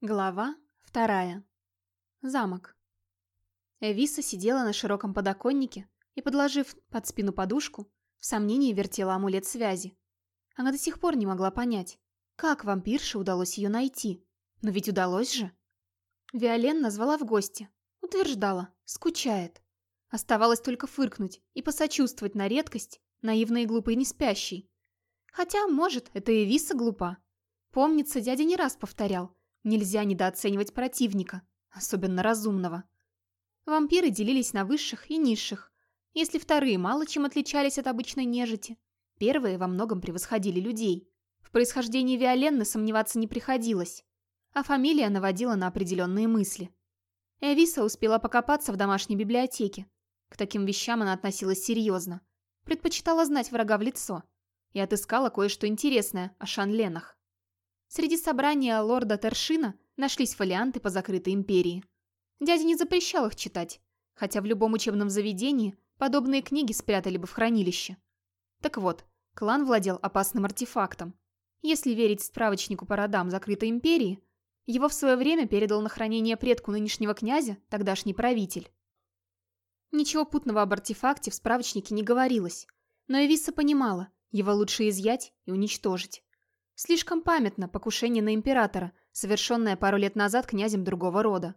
Глава вторая. Замок. Эвиса сидела на широком подоконнике и, подложив под спину подушку, в сомнении вертела амулет связи. Она до сих пор не могла понять, как вампирше удалось ее найти. Но ведь удалось же. Виолен назвала в гости. Утверждала, скучает. Оставалось только фыркнуть и посочувствовать на редкость, наивной и глупой не спящей. Хотя, может, это Эвиса глупа. Помнится, дядя не раз повторял – Нельзя недооценивать противника, особенно разумного. Вампиры делились на высших и низших. Если вторые мало чем отличались от обычной нежити, первые во многом превосходили людей. В происхождении Виоленны сомневаться не приходилось, а фамилия наводила на определенные мысли. Эвиса успела покопаться в домашней библиотеке. К таким вещам она относилась серьезно. Предпочитала знать врага в лицо. И отыскала кое-что интересное о Шанленах. Среди собрания лорда Тершина нашлись фолианты по закрытой империи. Дядя не запрещал их читать, хотя в любом учебном заведении подобные книги спрятали бы в хранилище. Так вот, клан владел опасным артефактом. Если верить справочнику по родам закрытой империи, его в свое время передал на хранение предку нынешнего князя, тогдашний правитель. Ничего путного об артефакте в справочнике не говорилось, но Эвиса понимала, его лучше изъять и уничтожить. Слишком памятно покушение на императора, совершенное пару лет назад князем другого рода.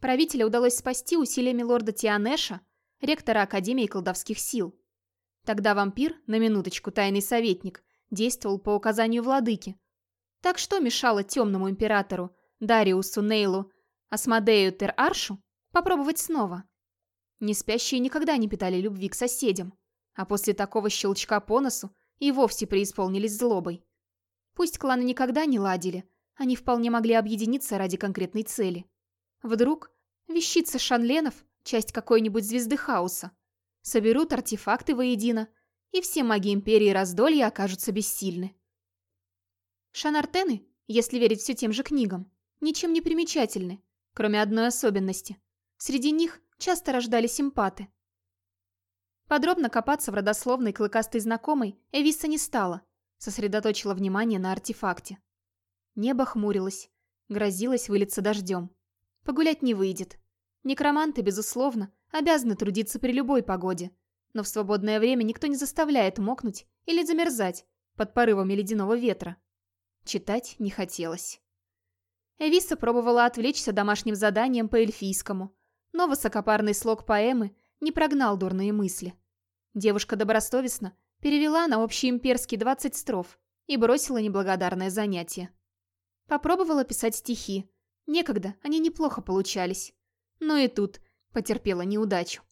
Правителя удалось спасти усилиями лорда Тианеша, ректора Академии колдовских сил. Тогда вампир, на минуточку тайный советник, действовал по указанию владыки. Так что мешало темному императору, Дариусу Нейлу, Асмодею Тер-Аршу, попробовать снова? Неспящие никогда не питали любви к соседям, а после такого щелчка по носу и вовсе преисполнились злобой. Пусть кланы никогда не ладили, они вполне могли объединиться ради конкретной цели. Вдруг вещица Шанленов – часть какой-нибудь звезды хаоса. Соберут артефакты воедино, и все маги Империи Раздолья окажутся бессильны. Шанартены, если верить все тем же книгам, ничем не примечательны, кроме одной особенности. Среди них часто рождались симпаты. Подробно копаться в родословной клыкастой знакомой Эвиса не стала – Сосредоточила внимание на артефакте. Небо хмурилось, грозилось вылиться дождем. Погулять не выйдет. Некроманты, безусловно, обязаны трудиться при любой погоде, но в свободное время никто не заставляет мокнуть или замерзать под порывами ледяного ветра. Читать не хотелось. Эвиса пробовала отвлечься домашним заданием по эльфийскому, но высокопарный слог поэмы не прогнал дурные мысли. Девушка добросовестно перевела на общеимперский 20 строф и бросила неблагодарное занятие. Попробовала писать стихи. Некогда они неплохо получались. Но и тут потерпела неудачу.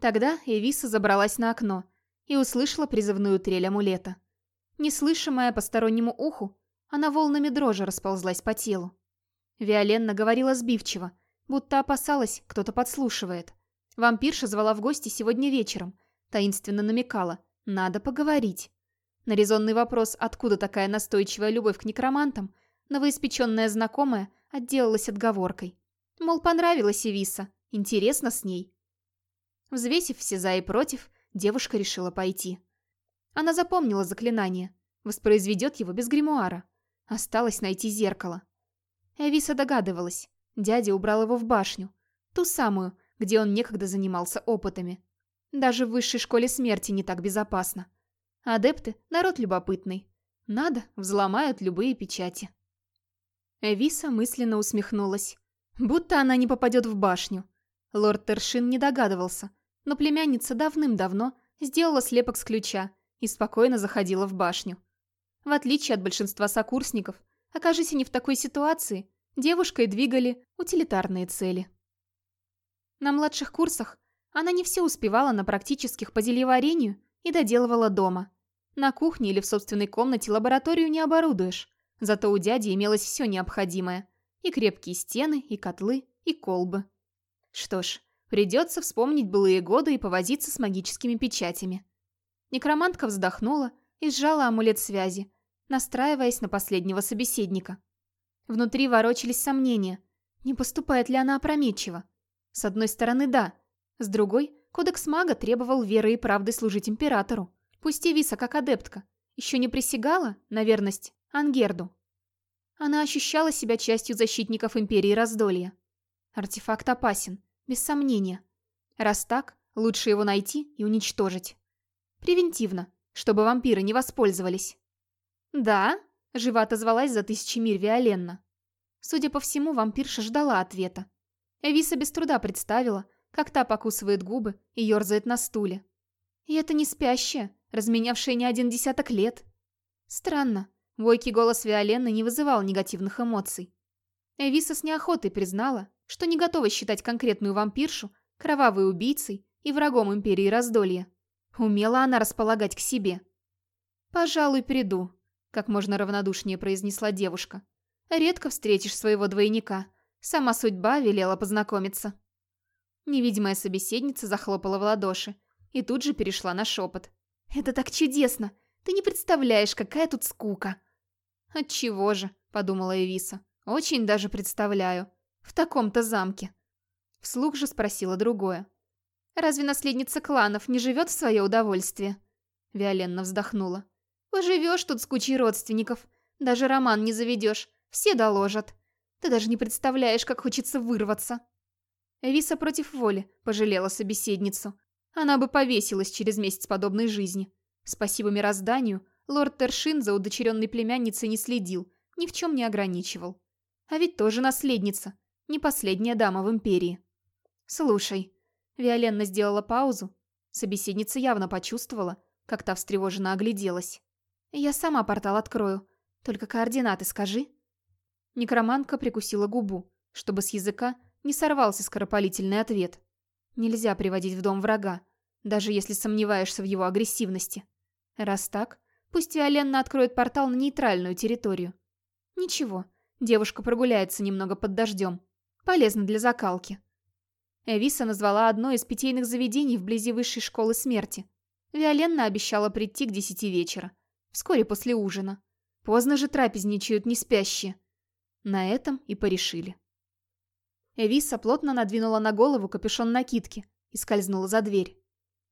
Тогда Эвиса забралась на окно и услышала призывную трель амулета. Неслышимая постороннему уху, она волнами дрожи расползлась по телу. Виоленна говорила сбивчиво, будто опасалась, кто-то подслушивает. Вампирша звала в гости сегодня вечером, таинственно намекала – надо поговорить. На резонный вопрос, откуда такая настойчивая любовь к некромантам, новоиспеченная знакомая отделалась отговоркой. Мол, понравилась Эвиса, интересно с ней. Взвесив все за и против, девушка решила пойти. Она запомнила заклинание, воспроизведет его без гримуара. Осталось найти зеркало. Эвиса догадывалась, дядя убрал его в башню, ту самую, где он некогда занимался опытами. Даже в высшей школе смерти не так безопасно. Адепты – народ любопытный. Надо, взломают любые печати. Эвиса мысленно усмехнулась. Будто она не попадет в башню. Лорд Тершин не догадывался, но племянница давным-давно сделала слепок с ключа и спокойно заходила в башню. В отличие от большинства сокурсников, окажись они в такой ситуации, девушкой двигали утилитарные цели. На младших курсах она не все успевала на практических по зельеварению и доделывала дома. На кухне или в собственной комнате лабораторию не оборудуешь. Зато у дяди имелось все необходимое. И крепкие стены, и котлы, и колбы. Что ж, придется вспомнить былые годы и повозиться с магическими печатями. Некромантка вздохнула и сжала амулет связи, настраиваясь на последнего собеседника. Внутри ворочались сомнения, не поступает ли она опрометчиво. С одной стороны, да, с другой, кодекс мага требовал веры и правды служить императору. Пусть и Виса как адептка. Еще не присягала на верность Ангерду. Она ощущала себя частью защитников Империи Раздолья. Артефакт опасен, без сомнения. Раз так, лучше его найти и уничтожить. Превентивно, чтобы вампиры не воспользовались. «Да?» – живо отозвалась за тысячи миль Виоленна. Судя по всему, вампирша ждала ответа. Эвиса без труда представила, как та покусывает губы и ерзает на стуле. И это не спящая, разменявшая не один десяток лет. Странно, бойкий голос Виоленны не вызывал негативных эмоций. Эвиса с неохотой признала, что не готова считать конкретную вампиршу кровавой убийцей и врагом Империи Раздолья. Умела она располагать к себе. «Пожалуй, приду», — как можно равнодушнее произнесла девушка. «Редко встретишь своего двойника. Сама судьба велела познакомиться». Невидимая собеседница захлопала в ладоши и тут же перешла на шепот. «Это так чудесно! Ты не представляешь, какая тут скука!» «Отчего же?» – подумала Эвиса. «Очень даже представляю. В таком-то замке». Вслух же спросила другое. «Разве наследница кланов не живет в свое удовольствие?» Виоленна вздохнула. «Поживешь тут с кучей родственников. Даже роман не заведешь. Все доложат. Ты даже не представляешь, как хочется вырваться». Виса против воли пожалела собеседницу. Она бы повесилась через месяц подобной жизни. Спасибо мирозданию, лорд Тершин за удочеренной племянницей не следил, ни в чем не ограничивал. А ведь тоже наследница, не последняя дама в Империи. «Слушай», — Виоленна сделала паузу. Собеседница явно почувствовала, как та встревоженно огляделась. «Я сама портал открою. Только координаты скажи». Некроманка прикусила губу, чтобы с языка не сорвался скоропалительный ответ. Нельзя приводить в дом врага, даже если сомневаешься в его агрессивности. Раз так, пусть Виоленна откроет портал на нейтральную территорию. Ничего, девушка прогуляется немного под дождем. Полезно для закалки. Эвиса назвала одно из питейных заведений вблизи высшей школы смерти. Виоленна обещала прийти к десяти вечера, вскоре после ужина. Поздно же трапезничают не спящие. На этом и порешили. Эвиса плотно надвинула на голову капюшон накидки и скользнула за дверь.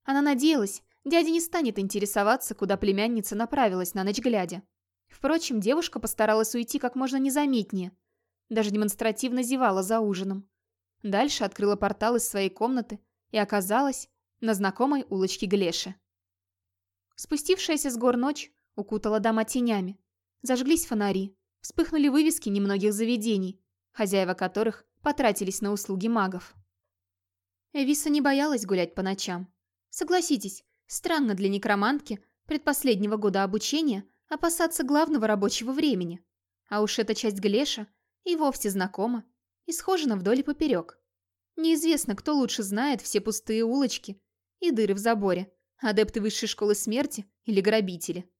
Она надеялась, дядя не станет интересоваться, куда племянница направилась на ночь глядя. Впрочем, девушка постаралась уйти как можно незаметнее. Даже демонстративно зевала за ужином. Дальше открыла портал из своей комнаты и оказалась на знакомой улочке Глеши. Спустившаяся с гор ночь укутала дома тенями. Зажглись фонари, вспыхнули вывески немногих заведений, хозяева которых потратились на услуги магов. Эвиса не боялась гулять по ночам. Согласитесь, странно для некромантки предпоследнего года обучения опасаться главного рабочего времени. А уж эта часть Глеша и вовсе знакома и схожена вдоль и поперек. Неизвестно, кто лучше знает все пустые улочки и дыры в заборе, адепты высшей школы смерти или грабители.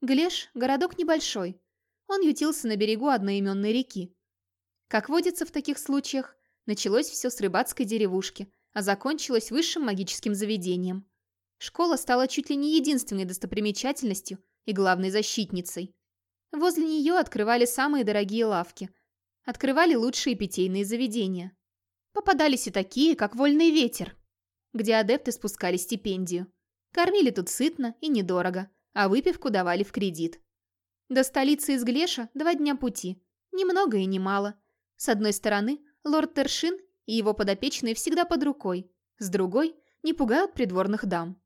Глеш – городок небольшой. Он ютился на берегу одноименной реки, как водится в таких случаях, началось все с рыбацкой деревушки, а закончилось высшим магическим заведением. Школа стала чуть ли не единственной достопримечательностью и главной защитницей. Возле нее открывали самые дорогие лавки, открывали лучшие питейные заведения. Попадались и такие, как «Вольный ветер», где адепты спускали стипендию. Кормили тут сытно и недорого, а выпивку давали в кредит. До столицы из Глеша два дня пути, ни много и ни мало – с одной стороны, лорд Тершин и его подопечные всегда под рукой, с другой – не пугают придворных дам.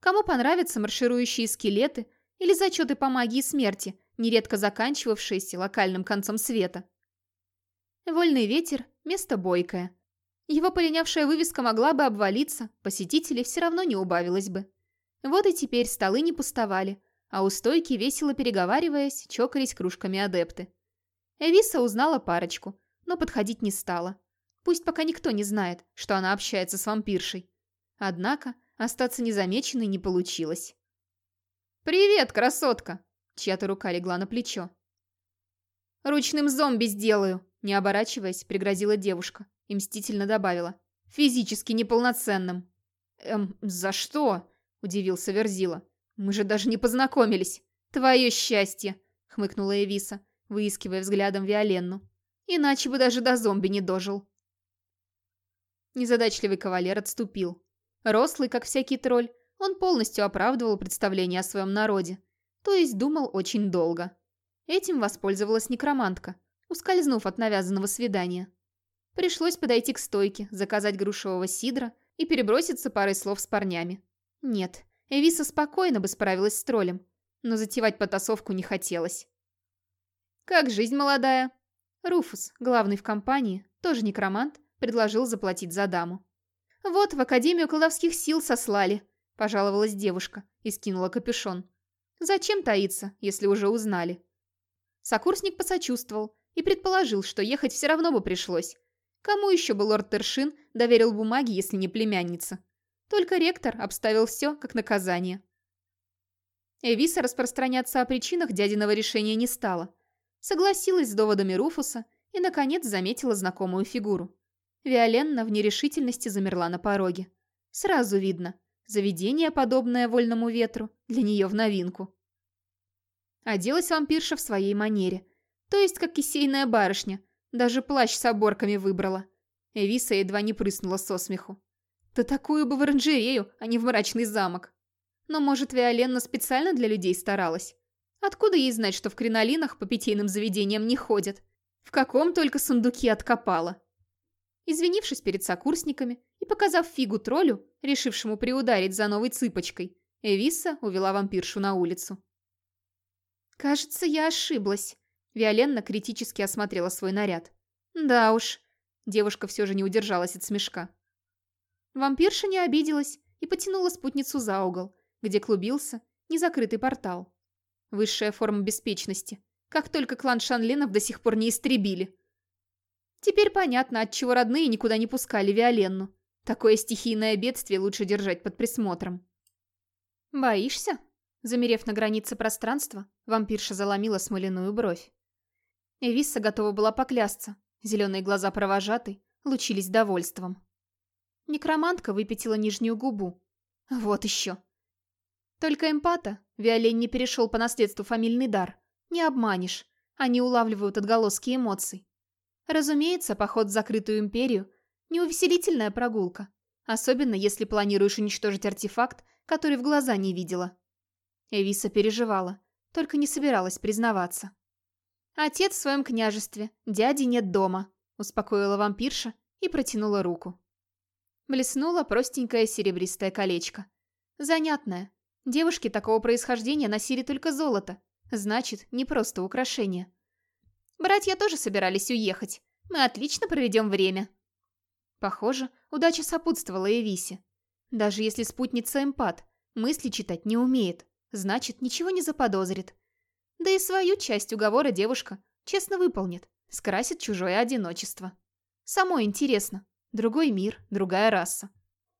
Кому понравятся марширующие скелеты или зачеты по магии смерти, нередко заканчивавшиеся локальным концом света. Вольный ветер – место бойкое. Его полинявшая вывеска могла бы обвалиться, посетителей все равно не убавилось бы. Вот и теперь столы не пустовали, а у стойки, весело переговариваясь, чокались кружками адепты. Эвиса узнала парочку, но подходить не стала. Пусть пока никто не знает, что она общается с вампиршей. Однако остаться незамеченной не получилось. «Привет, красотка!» Чья-то рука легла на плечо. «Ручным зомби сделаю!» Не оборачиваясь, пригрозила девушка и мстительно добавила. «Физически неполноценным». «Эм, за что?» – удивился Верзила. «Мы же даже не познакомились. Твое счастье!» – хмыкнула Эвиса выискивая взглядом Виоленну. Иначе бы даже до зомби не дожил. Незадачливый кавалер отступил. Рослый, как всякий тролль, он полностью оправдывал представление о своем народе, то есть думал очень долго. Этим воспользовалась некромантка, ускользнув от навязанного свидания. Пришлось подойти к стойке, заказать грушевого сидра и переброситься парой слов с парнями. Нет, Эвиса спокойно бы справилась с троллем, но затевать потасовку не хотелось. «Как жизнь молодая?» Руфус, главный в компании, тоже некромант, предложил заплатить за даму. «Вот, в Академию колдовских сил сослали», – пожаловалась девушка и скинула капюшон. «Зачем таиться, если уже узнали?» Сокурсник посочувствовал и предположил, что ехать все равно бы пришлось. Кому еще бы лорд Тершин доверил бумаги, если не племянница? Только ректор обставил все как наказание. Эвиса распространяться о причинах дядиного решения не стала. Согласилась с доводами Руфуса и, наконец, заметила знакомую фигуру. Виоленна в нерешительности замерла на пороге. Сразу видно, заведение, подобное вольному ветру, для нее в новинку. Оделась вампирша в своей манере. То есть, как кисейная барышня. Даже плащ с оборками выбрала. Эвиса едва не прыснула со смеху. Да такую бы в оранжерею, а не в мрачный замок. Но, может, Виоленна специально для людей старалась? Откуда ей знать, что в кринолинах по питейным заведениям не ходят? В каком только сундуке откопала? Извинившись перед сокурсниками и показав фигу троллю, решившему приударить за новой цыпочкой, Эвиса увела вампиршу на улицу. «Кажется, я ошиблась», — Виоленна критически осмотрела свой наряд. «Да уж», — девушка все же не удержалась от смешка. Вампирша не обиделась и потянула спутницу за угол, где клубился незакрытый портал. Высшая форма беспечности. Как только клан Шанлинов до сих пор не истребили. Теперь понятно, отчего родные никуда не пускали Виоленну. Такое стихийное бедствие лучше держать под присмотром. «Боишься?» Замерев на границе пространства, вампирша заломила смоляную бровь. Эвисса готова была поклясться. Зеленые глаза провожатой лучились довольством. Некромантка выпятила нижнюю губу. Вот еще. Только эмпата Виолен не перешел по наследству фамильный дар. Не обманешь. Они улавливают отголоски эмоций. Разумеется, поход в закрытую империю – неувеселительная прогулка. Особенно, если планируешь уничтожить артефакт, который в глаза не видела. Эвиса переживала, только не собиралась признаваться. «Отец в своем княжестве, дяди нет дома», – успокоила вампирша и протянула руку. Блеснуло простенькое серебристое колечко. Занятное. Девушки такого происхождения носили только золото. Значит, не просто украшение. Братья тоже собирались уехать. Мы отлично проведем время. Похоже, удача сопутствовала Эвисе. Даже если спутница эмпат, мысли читать не умеет, значит, ничего не заподозрит. Да и свою часть уговора девушка честно выполнит, скрасит чужое одиночество. Самое интересно, Другой мир, другая раса.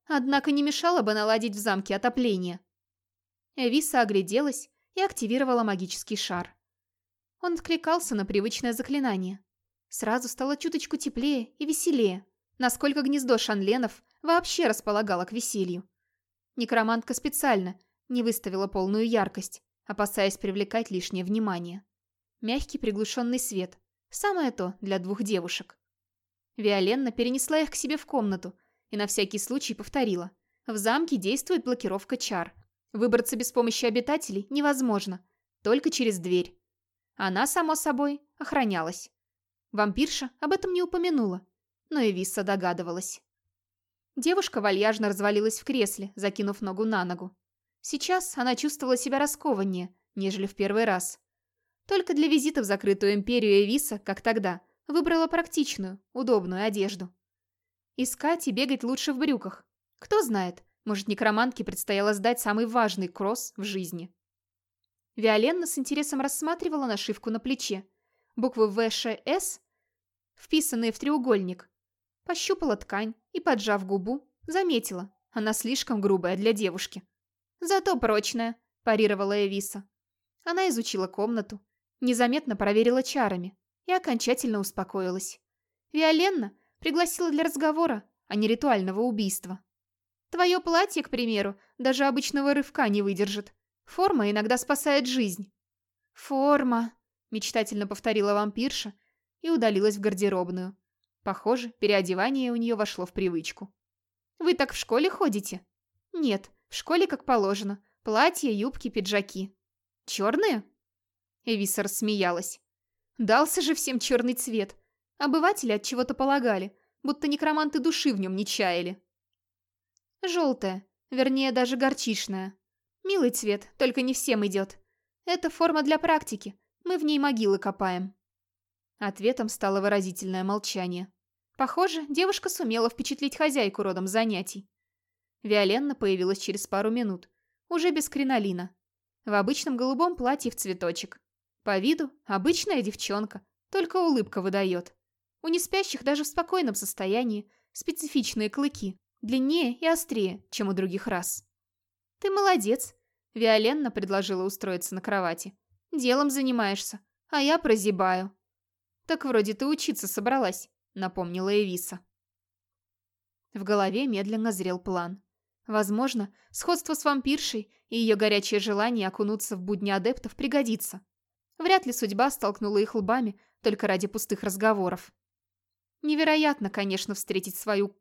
Однако не мешало бы наладить в замке отопление. Эвиса огляделась и активировала магический шар. Он откликался на привычное заклинание. Сразу стало чуточку теплее и веселее, насколько гнездо шанленов вообще располагало к веселью. Некромантка специально не выставила полную яркость, опасаясь привлекать лишнее внимание. Мягкий приглушенный свет – самое то для двух девушек. Виоленна перенесла их к себе в комнату и на всякий случай повторила. В замке действует блокировка чар. Выбраться без помощи обитателей невозможно, только через дверь. Она, само собой, охранялась. Вампирша об этом не упомянула, но и Висса догадывалась. Девушка вальяжно развалилась в кресле, закинув ногу на ногу. Сейчас она чувствовала себя раскованнее, нежели в первый раз. Только для визита в закрытую империю Эвиса, как тогда, Выбрала практичную, удобную одежду. Искать и бегать лучше в брюках. Кто знает, может, некромантке предстояло сдать самый важный кросс в жизни. Виоленна с интересом рассматривала нашивку на плече. Буквы ВШС, вписанные в треугольник. Пощупала ткань и, поджав губу, заметила, она слишком грубая для девушки. «Зато прочная», – парировала Эвиса. Она изучила комнату, незаметно проверила чарами и окончательно успокоилась. Виоленна пригласила для разговора, а не ритуального убийства. Твое платье, к примеру, даже обычного рывка не выдержит. Форма иногда спасает жизнь. Форма, мечтательно повторила вампирша и удалилась в гардеробную. Похоже, переодевание у нее вошло в привычку. Вы так в школе ходите? Нет, в школе как положено. Платья, юбки, пиджаки. Черные? Эвиса рассмеялась. Дался же всем черный цвет. Обыватели от чего-то полагали, будто некроманты души в нем не чаяли. Желтая, вернее даже горчишная. Милый цвет, только не всем идет. Это форма для практики, мы в ней могилы копаем. Ответом стало выразительное молчание. Похоже, девушка сумела впечатлить хозяйку родом занятий. Виоленна появилась через пару минут, уже без кринолина. В обычном голубом платье в цветочек. По виду обычная девчонка, только улыбка выдает. У неспящих даже в спокойном состоянии специфичные клыки, длиннее и острее, чем у других рас. «Ты молодец», — Виоленна предложила устроиться на кровати. «Делом занимаешься, а я прозябаю». «Так вроде ты учиться собралась», — напомнила Эвиса. В голове медленно зрел план. Возможно, сходство с вампиршей и ее горячее желание окунуться в будни адептов пригодится. Вряд ли судьба столкнула их лбами только ради пустых разговоров. Невероятно, конечно, встретить свою...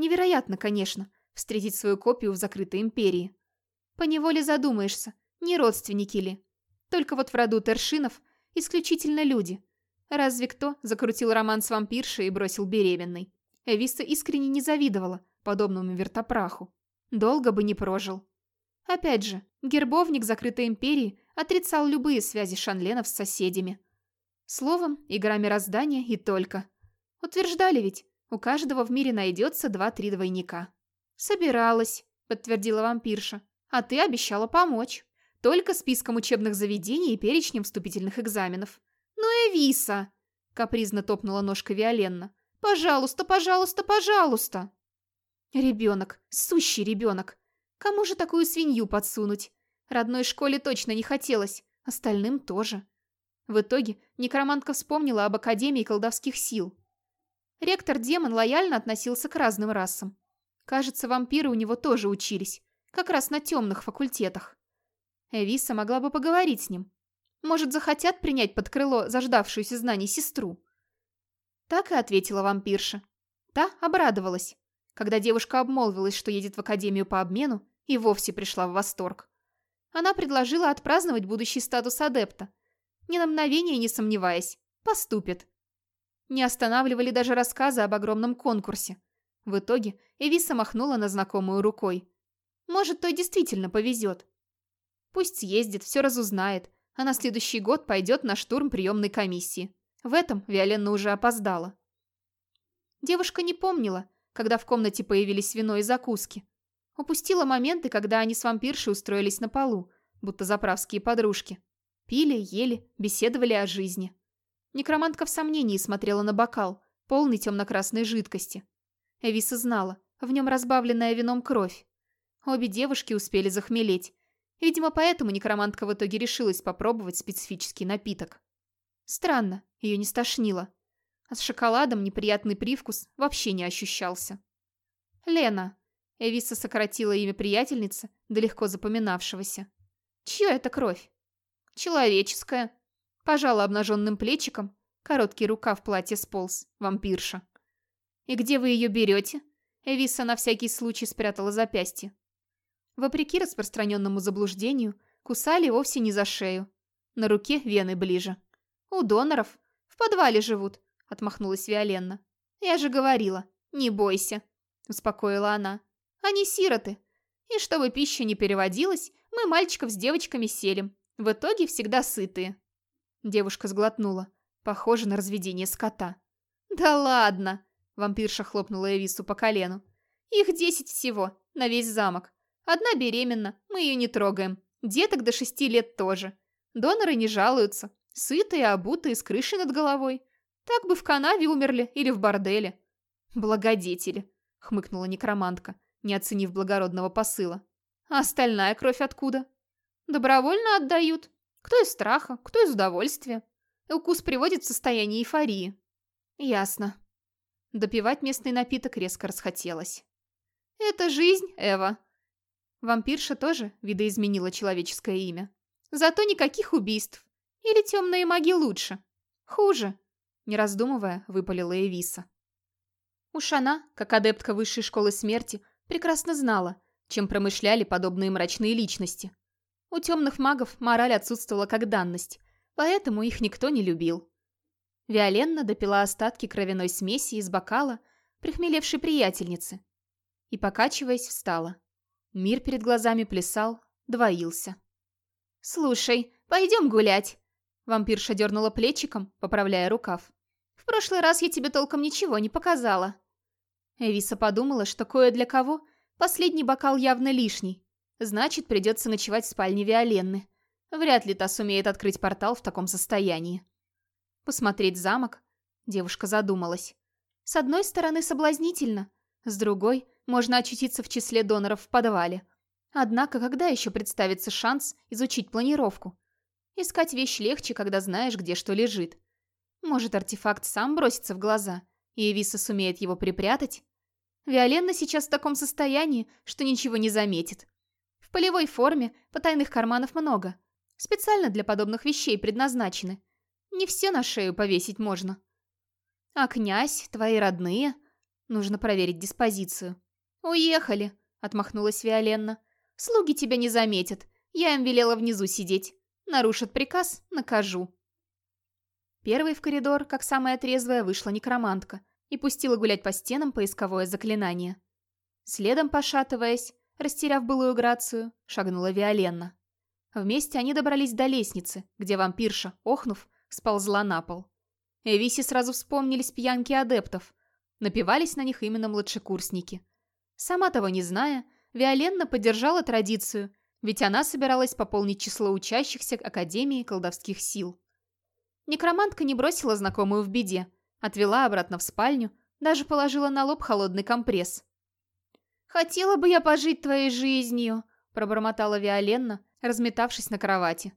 Невероятно, конечно, встретить свою копию в закрытой империи. Поневоле задумаешься, не родственники ли. Только вот в роду Тершинов исключительно люди. Разве кто закрутил роман с вампиршей и бросил беременной? Эвиста искренне не завидовала подобному вертопраху. Долго бы не прожил. Опять же, гербовник закрытой империи отрицал любые связи шанленов с соседями. Словом, игра мироздания и только. Утверждали ведь, у каждого в мире найдется два-три двойника. «Собиралась», — подтвердила вампирша. «А ты обещала помочь. Только списком учебных заведений и перечнем вступительных экзаменов». «Ну, Эвиса!» — капризно топнула ножка Виоленна. «Пожалуйста, пожалуйста, пожалуйста!» Ребенок, сущий ребенок. Кому же такую свинью подсунуть? Родной школе точно не хотелось, остальным тоже. В итоге некромантка вспомнила об Академии колдовских сил. Ректор-демон лояльно относился к разным расам. Кажется, вампиры у него тоже учились, как раз на темных факультетах. Эвиса могла бы поговорить с ним. Может, захотят принять под крыло заждавшуюся знаний сестру? Так и ответила вампирша. Та обрадовалась. Когда девушка обмолвилась, что едет в академию по обмену, и вовсе пришла в восторг. Она предложила отпраздновать будущий статус адепта. Ни на мгновение не сомневаясь, поступит. Не останавливали даже рассказы об огромном конкурсе. В итоге Эвиса махнула на знакомую рукой. Может, той действительно повезет. Пусть съездит, все разузнает, а на следующий год пойдет на штурм приемной комиссии. В этом Виоленна уже опоздала. Девушка не помнила, когда в комнате появились вино и закуски. Упустила моменты, когда они с вампиршей устроились на полу, будто заправские подружки. Пили, ели, беседовали о жизни. Некромантка в сомнении смотрела на бокал, полный темно-красной жидкости. Эвиса знала, в нем разбавленная вином кровь. Обе девушки успели захмелеть. Видимо, поэтому некромантка в итоге решилась попробовать специфический напиток. Странно, ее не стошнило. А с шоколадом неприятный привкус вообще не ощущался. «Лена», Эвиса сократила имя приятельницы до легко запоминавшегося. «Чья это кровь?» «Человеческая». Пожала обнаженным плечиком, короткий рукав платья сполз, вампирша. «И где вы ее берете?» Эвиса на всякий случай спрятала запястье. Вопреки распространенному заблуждению, кусали вовсе не за шею. На руке вены ближе. «У доноров. В подвале живут», — отмахнулась Виоленна. «Я же говорила, не бойся», — успокоила она. Они сироты. И чтобы пища не переводилась, мы мальчиков с девочками селим. В итоге всегда сытые. Девушка сглотнула. Похоже на разведение скота. «Да ладно!» Вампирша хлопнула Эвису по колену. «Их десять всего, на весь замок. Одна беременна, мы ее не трогаем. Деток до шести лет тоже. Доноры не жалуются. Сытые, обутые, с крышей над головой. Так бы в канаве умерли или в борделе». «Благодетели», — хмыкнула некромантка не оценив благородного посыла. А остальная кровь откуда? Добровольно отдают. Кто из страха, кто из удовольствия. Укус приводит в состояние эйфории. Ясно. Допивать местный напиток резко расхотелось. Это жизнь, Эва. Вампирша тоже видоизменила человеческое имя. Зато никаких убийств. Или темные маги лучше. Хуже. Не раздумывая, выпалила Эвиса. Уж она, как адептка высшей школы смерти, прекрасно знала, чем промышляли подобные мрачные личности. У темных магов мораль отсутствовала как данность, поэтому их никто не любил. Виоленна допила остатки кровяной смеси из бокала прихмелевшей приятельницы и, покачиваясь, встала. Мир перед глазами плясал, двоился. «Слушай, пойдем гулять!» Вампирша дернула плечиком, поправляя рукав. «В прошлый раз я тебе толком ничего не показала». Эвиса подумала, что кое для кого последний бокал явно лишний. Значит, придется ночевать в спальне Виоленны. Вряд ли та сумеет открыть портал в таком состоянии. Посмотреть замок? Девушка задумалась. С одной стороны, соблазнительно. С другой, можно очутиться в числе доноров в подвале. Однако, когда еще представится шанс изучить планировку? Искать вещь легче, когда знаешь, где что лежит. Может, артефакт сам бросится в глаза, и Эвиса сумеет его припрятать? Виоленна сейчас в таком состоянии, что ничего не заметит. Полевой форме потайных карманов много. Специально для подобных вещей предназначены. Не все на шею повесить можно. А князь, твои родные? Нужно проверить диспозицию. «Уехали», — отмахнулась Виоленна. «Слуги тебя не заметят. Я им велела внизу сидеть. Нарушат приказ — накажу». Первой в коридор, как самая трезвая, вышла некромантка и пустила гулять по стенам поисковое заклинание. Следом, пошатываясь, растеряв былую грацию, шагнула Виоленна. Вместе они добрались до лестницы, где вампирша, охнув, сползла на пол. Эвисе сразу вспомнились пьянки адептов. Напивались на них именно младшекурсники. Сама того не зная, Виоленна поддержала традицию, ведь она собиралась пополнить число учащихся Академии колдовских сил. Некромантка не бросила знакомую в беде, отвела обратно в спальню, даже положила на лоб холодный компресс. «Хотела бы я пожить твоей жизнью», – пробормотала Виоленна, разметавшись на кровати.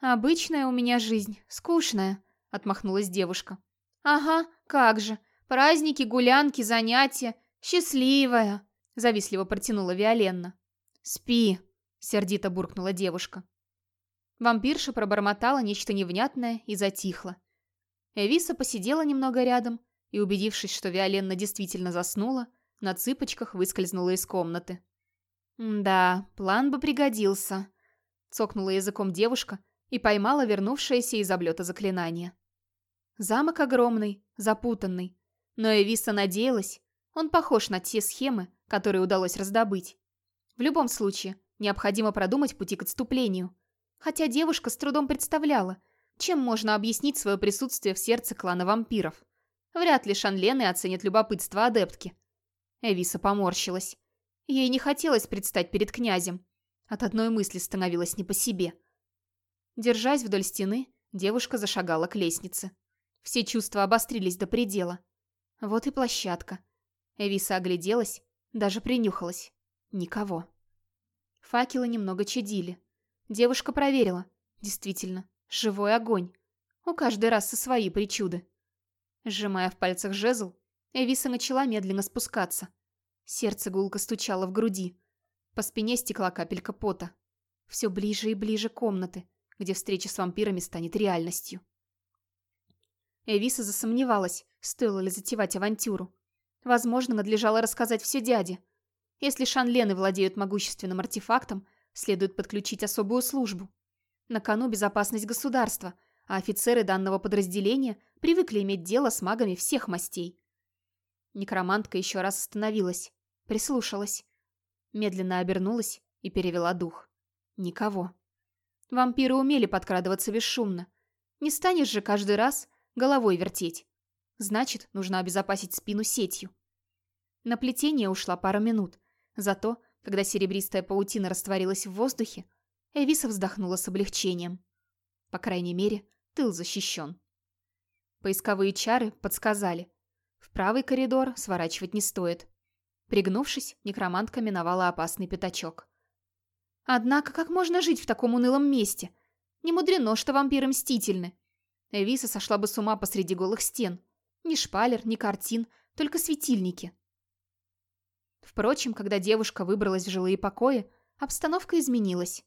«Обычная у меня жизнь, скучная», — отмахнулась девушка. «Ага, как же. Праздники, гулянки, занятия. Счастливая!» — завистливо протянула Виоленна. «Спи!» — сердито буркнула девушка. Вампирша пробормотала нечто невнятное и затихла. Эвиса посидела немного рядом и, убедившись, что Виоленна действительно заснула, на цыпочках выскользнула из комнаты. «Да, план бы пригодился», — цокнула языком девушка и поймала вернувшееся из облета заклинание. Замок огромный, запутанный, но Эвиса надеялась, он похож на те схемы, которые удалось раздобыть. В любом случае, необходимо продумать пути к отступлению. Хотя девушка с трудом представляла, чем можно объяснить свое присутствие в сердце клана вампиров. Вряд ли Шанлены оценят любопытство адептки. Эвиса поморщилась. Ей не хотелось предстать перед князем. От одной мысли становилось не по себе – Держась вдоль стены, девушка зашагала к лестнице. Все чувства обострились до предела. Вот и площадка. Эвиса огляделась, даже принюхалась. Никого. Факелы немного чадили. Девушка проверила. Действительно, живой огонь. У каждой расы свои причуды. Сжимая в пальцах жезл, Эвиса начала медленно спускаться. Сердце гулко стучало в груди. По спине стекла капелька пота. Все ближе и ближе комнаты где встреча с вампирами станет реальностью. Эвиса засомневалась, стоило ли затевать авантюру. Возможно, надлежало рассказать все дяде. Если Шанлены владеют могущественным артефактом, следует подключить особую службу. На кону безопасность государства, а офицеры данного подразделения привыкли иметь дело с магами всех мастей. Некромантка еще раз остановилась, прислушалась. Медленно обернулась и перевела дух. Никого. Вампиры умели подкрадываться бесшумно. Не станешь же каждый раз головой вертеть. Значит, нужно обезопасить спину сетью. На плетение ушла пара минут. Зато, когда серебристая паутина растворилась в воздухе, Эвиса вздохнула с облегчением. По крайней мере, тыл защищен. Поисковые чары подсказали. В правый коридор сворачивать не стоит. Пригнувшись, некромантка миновала опасный пятачок. Однако, как можно жить в таком унылом месте? Не мудрено, что вампиры мстительны. Эвиса сошла бы с ума посреди голых стен. Ни шпалер, ни картин, только светильники. Впрочем, когда девушка выбралась в жилые покои, обстановка изменилась.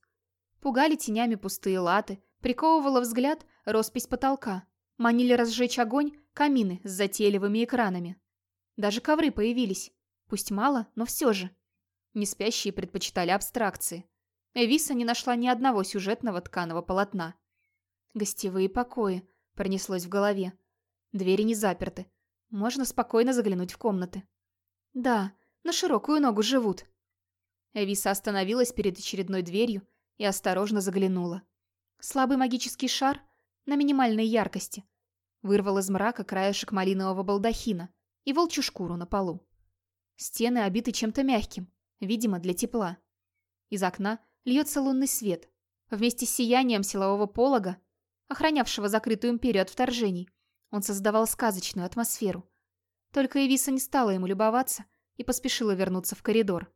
Пугали тенями пустые латы, приковывала взгляд роспись потолка, манили разжечь огонь камины с затейливыми экранами. Даже ковры появились. Пусть мало, но все же. Неспящие предпочитали абстракции. Эвиса не нашла ни одного сюжетного тканого полотна. Гостевые покои, пронеслось в голове. Двери не заперты. Можно спокойно заглянуть в комнаты. Да, на широкую ногу живут. Эвиса остановилась перед очередной дверью и осторожно заглянула. Слабый магический шар на минимальной яркости вырвал из мрака краешек малинового балдахина и волчью шкуру на полу. Стены обиты чем-то мягким, видимо, для тепла. Из окна льется лунный свет. Вместе с сиянием силового полога, охранявшего закрытую империю от вторжений, он создавал сказочную атмосферу. Только Эвиса не стала ему любоваться и поспешила вернуться в коридор.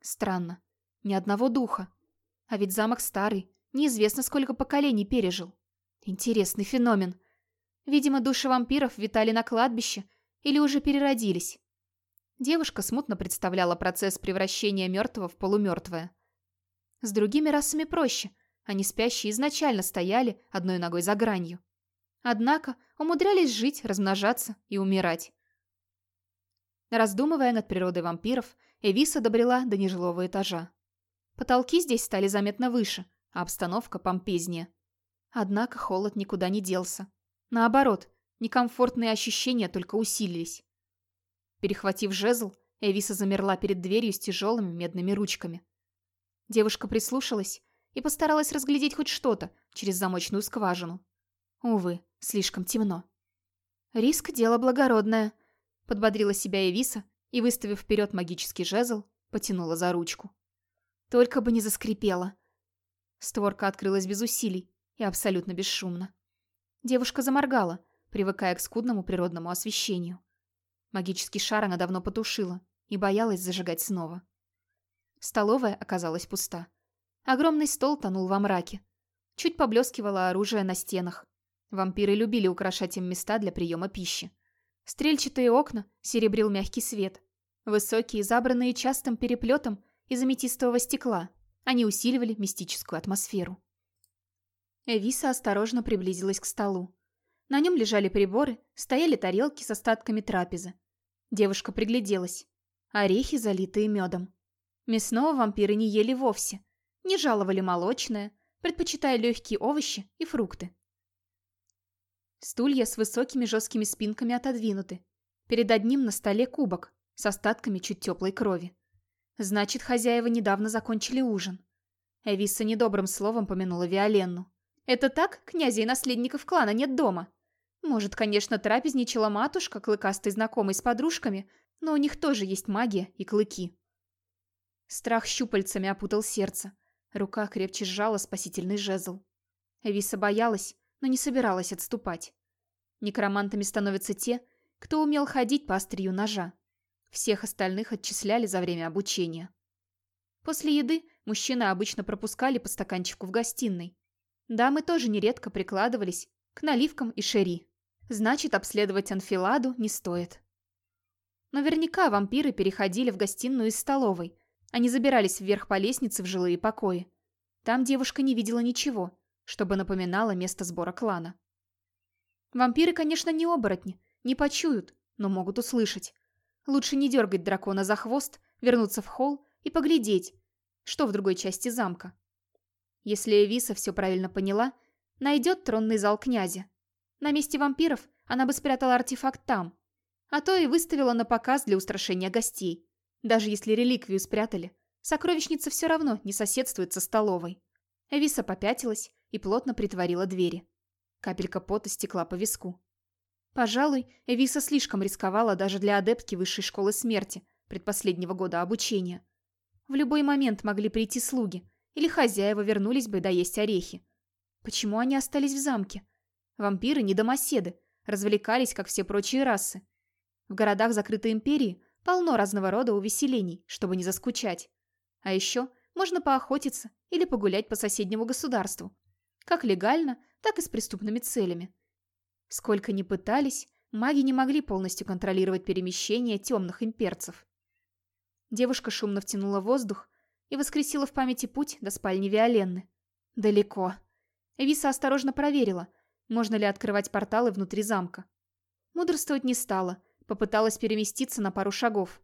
Странно. Ни одного духа. А ведь замок старый, неизвестно сколько поколений пережил. Интересный феномен. Видимо, души вампиров витали на кладбище или уже переродились. Девушка смутно представляла процесс превращения мертвого в полумертвое. С другими расами проще. Они спящие изначально стояли одной ногой за гранью. Однако умудрялись жить, размножаться и умирать. Раздумывая над природой вампиров, Эвиса добрела до нежилого этажа. Потолки здесь стали заметно выше, а обстановка помпезнее. Однако холод никуда не делся. Наоборот, некомфортные ощущения только усилились. Перехватив жезл, Эвиса замерла перед дверью с тяжелыми медными ручками. Девушка прислушалась и постаралась разглядеть хоть что-то через замочную скважину. Увы, слишком темно. «Риск – дело благородное», – подбодрила себя Эвиса и, выставив вперед магический жезл, потянула за ручку. Только бы не заскрипела. Створка открылась без усилий и абсолютно бесшумно. Девушка заморгала, привыкая к скудному природному освещению. Магический шар она давно потушила и боялась зажигать снова. Столовая оказалась пуста. Огромный стол тонул во мраке. Чуть поблескивало оружие на стенах. Вампиры любили украшать им места для приема пищи. Стрельчатые окна серебрил мягкий свет. Высокие, забранные частым переплетом из аметистового стекла. Они усиливали мистическую атмосферу. Эвиса осторожно приблизилась к столу. На нем лежали приборы, стояли тарелки с остатками трапезы. Девушка пригляделась. Орехи, залитые медом. Мясного вампиры не ели вовсе. Не жаловали молочное, предпочитая легкие овощи и фрукты. Стулья с высокими жесткими спинками отодвинуты. Перед одним на столе кубок с остатками чуть теплой крови. Значит, хозяева недавно закончили ужин. Эвиса недобрым словом помянула Виоленну. «Это так, князя и наследников клана нет дома?» Может, конечно, трапезничала матушка, клыкастой знакомой с подружками, но у них тоже есть магия и клыки. Страх щупальцами опутал сердце. Рука крепче сжала спасительный жезл. Эвиса боялась, но не собиралась отступать. Некромантами становятся те, кто умел ходить по острию ножа. Всех остальных отчисляли за время обучения. После еды мужчины обычно пропускали по стаканчику в гостиной. Дамы тоже нередко прикладывались к наливкам и шери. Значит, обследовать анфиладу не стоит. Наверняка вампиры переходили в гостиную из столовой. Они забирались вверх по лестнице в жилые покои. Там девушка не видела ничего, чтобы напоминало место сбора клана. Вампиры, конечно, не оборотни, не почуют, но могут услышать. Лучше не дергать дракона за хвост, вернуться в холл и поглядеть, что в другой части замка. Если Эвиса все правильно поняла, найдет тронный зал князя. На месте вампиров она бы спрятала артефакт там, а то и выставила на показ для устрашения гостей. Даже если реликвию спрятали, сокровищница все равно не соседствует со столовой. Эвиса попятилась и плотно притворила двери. Капелька пота стекла по виску. Пожалуй, Эвиса слишком рисковала даже для адептки высшей школы смерти, предпоследнего года обучения. В любой момент могли прийти слуги, или хозяева вернулись бы доесть орехи. Почему они остались в замке? Вампиры не домоседы, развлекались, как все прочие расы. В городах закрытой империи полно разного рода увеселений, чтобы не заскучать. А еще можно поохотиться или погулять по соседнему государству, как легально, так и с преступными целями. Сколько ни пытались, маги не могли полностью контролировать перемещение темных имперцев. Девушка шумно втянула воздух и воскресила в памяти путь до спальни Виоленны. Далеко. Эвиса осторожно проверила, можно ли открывать порталы внутри замка. Мудрствовать не стала, попыталась переместиться на пару шагов.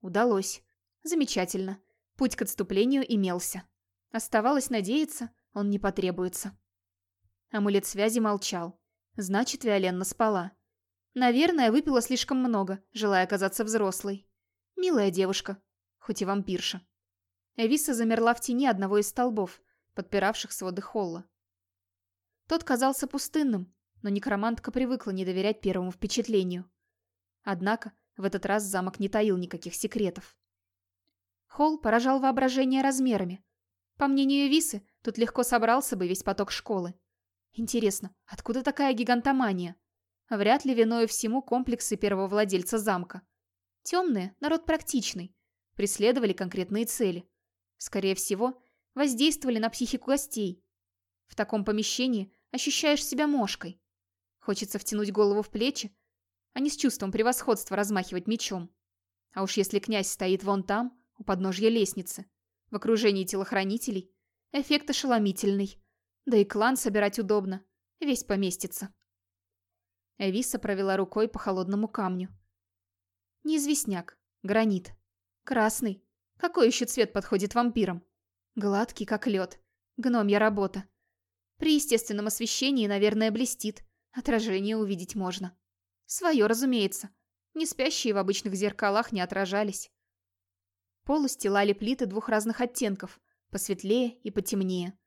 Удалось. Замечательно. Путь к отступлению имелся. Оставалось надеяться, он не потребуется. Амулет связи молчал. Значит, Виоленна спала. Наверное, выпила слишком много, желая оказаться взрослой. Милая девушка, хоть и вампирша. Эвиса замерла в тени одного из столбов, подпиравших своды холла. Тот казался пустынным, но некромантка привыкла не доверять первому впечатлению. Однако в этот раз замок не таил никаких секретов. Холл поражал воображение размерами. По мнению Висы, тут легко собрался бы весь поток школы. Интересно, откуда такая гигантомания? Вряд ли виною всему комплексы первого владельца замка. Темные – народ практичный. Преследовали конкретные цели. Скорее всего, воздействовали на психику гостей. В таком помещении ощущаешь себя мошкой. Хочется втянуть голову в плечи, а не с чувством превосходства размахивать мечом. А уж если князь стоит вон там, у подножья лестницы, в окружении телохранителей, эффект ошеломительный. Да и клан собирать удобно, весь поместится. Эвиса провела рукой по холодному камню. Не известняк, гранит. Красный. Какой еще цвет подходит вампирам? Гладкий, как лед. Гномья работа. При естественном освещении, наверное, блестит. Отражение увидеть можно. Свое, разумеется. Не спящие в обычных зеркалах не отражались. Пол устилали плиты двух разных оттенков, посветлее и потемнее.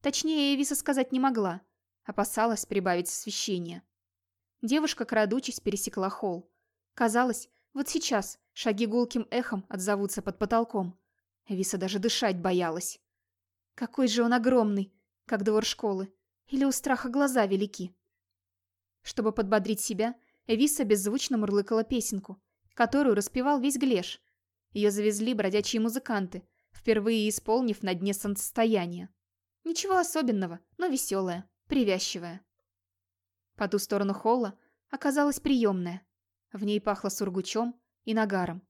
Точнее, Эвиса сказать не могла. Опасалась прибавить освещение. Девушка, крадучись, пересекла холл. Казалось, вот сейчас шаги гулким эхом отзовутся под потолком. Эвиса даже дышать боялась. Какой же он огромный, как двор школы. Или у страха глаза велики. Чтобы подбодрить себя, Эвиса беззвучно мурлыкала песенку, которую распевал весь Глеш. Ее завезли бродячие музыканты, впервые исполнив на дне солнцестояния. Ничего особенного, но веселое, привязчивое. По ту сторону холла оказалась приемная. В ней пахло сургучом и нагаром.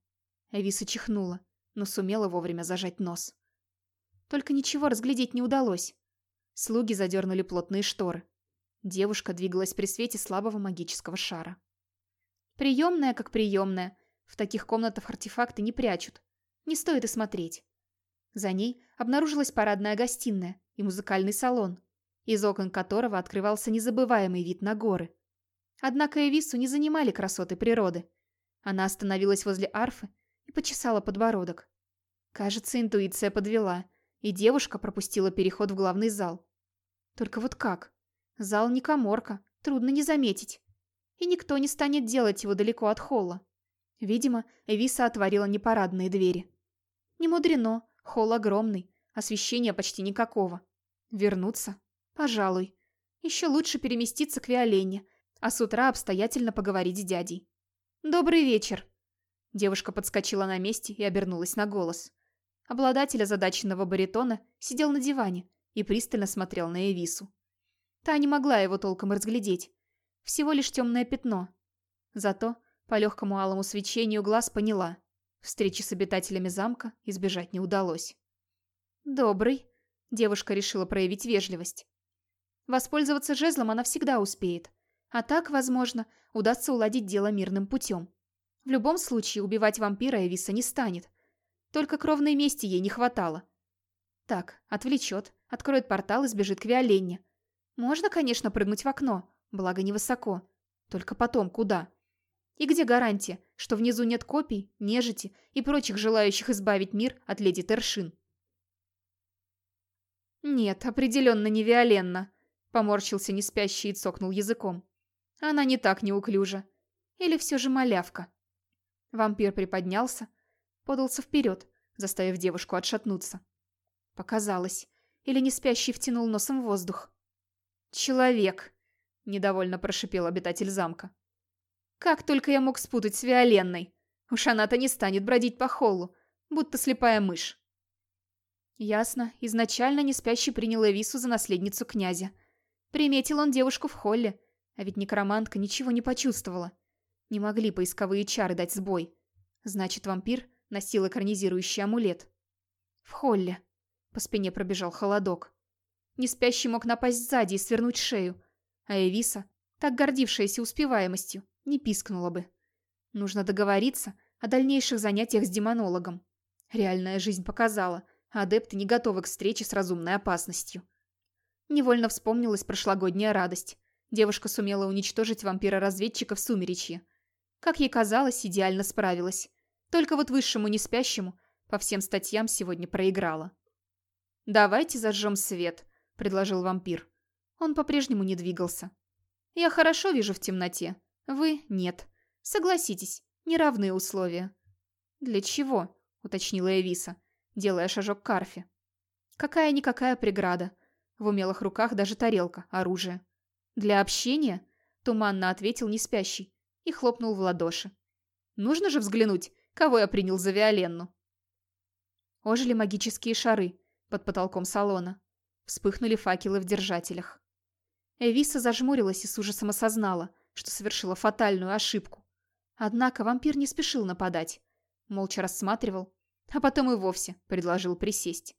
Эвиса чихнула, но сумела вовремя зажать нос. Только ничего разглядеть не удалось. Слуги задернули плотные шторы. Девушка двигалась при свете слабого магического шара. Приемная как приемная. В таких комнатах артефакты не прячут. Не стоит и смотреть. За ней обнаружилась парадная гостиная и музыкальный салон, из окон которого открывался незабываемый вид на горы. Однако Эвису не занимали красоты природы. Она остановилась возле арфы и почесала подбородок. Кажется, интуиция подвела, и девушка пропустила переход в главный зал. Только вот как? Зал не коморка, трудно не заметить. И никто не станет делать его далеко от холла. Видимо, Эвиса отворила непарадные двери. Не мудрено, холл огромный, освещения почти никакого. Вернуться? Пожалуй. Еще лучше переместиться к Виолене, а с утра обстоятельно поговорить с дядей. «Добрый вечер!» Девушка подскочила на месте и обернулась на голос. Обладатель озадаченного баритона сидел на диване и пристально смотрел на Эвису. Та не могла его толком разглядеть. Всего лишь темное пятно. Зато по легкому алому свечению глаз поняла. Встречи с обитателями замка избежать не удалось. «Добрый», — девушка решила проявить вежливость. Воспользоваться жезлом она всегда успеет. А так, возможно, удастся уладить дело мирным путем. В любом случае, убивать вампира Эвиса не станет. Только кровной мести ей не хватало. Так, отвлечет, откроет портал и сбежит к Виоленне. Можно, конечно, прыгнуть в окно, благо невысоко. Только потом куда? И где гарантия, что внизу нет копий, нежити и прочих желающих избавить мир от леди Тершин? «Нет, определенно не Виоленна», — поморщился неспящий и цокнул языком. «Она не так неуклюжа. Или все же малявка?» Вампир приподнялся, подался вперед, заставив девушку отшатнуться. Показалось. Или неспящий втянул носом воздух. «Человек!» — недовольно прошипел обитатель замка. «Как только я мог спутать с Виоленной! Уж она-то не станет бродить по холлу, будто слепая мышь!» Ясно, изначально неспящий принял Эвису за наследницу князя. Приметил он девушку в холле, а ведь некромантка ничего не почувствовала. Не могли поисковые чары дать сбой. Значит, вампир носил экранизирующий амулет. В холле. По спине пробежал холодок. Неспящий мог напасть сзади и свернуть шею. А Эвиса, так гордившаяся успеваемостью, не пискнула бы. Нужно договориться о дальнейших занятиях с демонологом. Реальная жизнь показала – адепты не готовы к встрече с разумной опасностью. Невольно вспомнилась прошлогодняя радость. Девушка сумела уничтожить вампира-разведчика в сумеречье. Как ей казалось, идеально справилась. Только вот высшему неспящему по всем статьям сегодня проиграла. «Давайте зажжем свет», — предложил вампир. Он по-прежнему не двигался. «Я хорошо вижу в темноте. Вы — нет. Согласитесь, неравные условия». «Для чего?» — уточнила Эвиса, делая шажок к арфе. «Какая-никакая преграда. В умелых руках даже тарелка, оружие. Для общения?» — туманно ответил неспящий и хлопнул в ладоши. «Нужно же взглянуть, кого я принял за Виоленну». Ожили магические шары под потолком салона. Вспыхнули факелы в держателях. Эвиса зажмурилась и с ужасом осознала, что совершила фатальную ошибку. Однако вампир не спешил нападать. Молча рассматривал, а потом и вовсе предложил присесть.